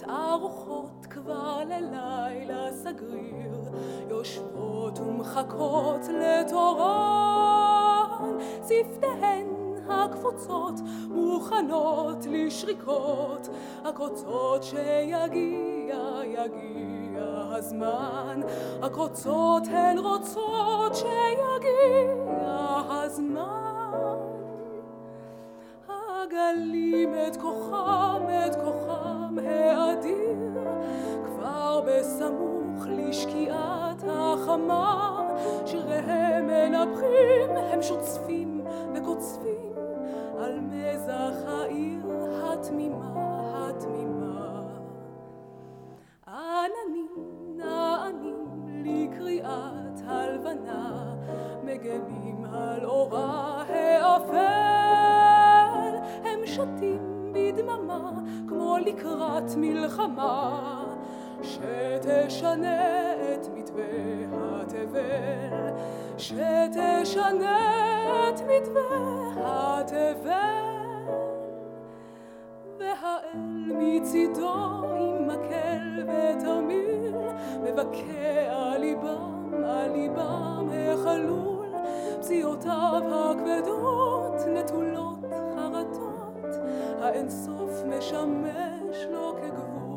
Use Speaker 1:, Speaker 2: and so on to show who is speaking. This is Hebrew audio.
Speaker 1: מתקרבות כבר ללילה סגריר, יושבות ומחכות לתורן, שפתיהן הקפוצות מוכנות לשריקות, הקוצות שיגיע יגיע הזמן, הקוצות הן רוצות שיגיע הזמן. הגלים את כוחם את החמה, שיריהם מנפחים, הם שוצפים וקוצפים על מזח העיר התמימה, התמימה. עננים נענים לקריאת הלבנה, מגנים על אורה האפל, הם שתים בדממה כמו לקראת מלחמה. שתשנה את מתווה התבל, שתשנה את מתווה התבל. והאל מצידו עם מקל ותרמיל, מבקע ליבם על ליבם החלול, פציעותיו הכבדות נטולות חרטות, האינסוף משמש לו כגבול.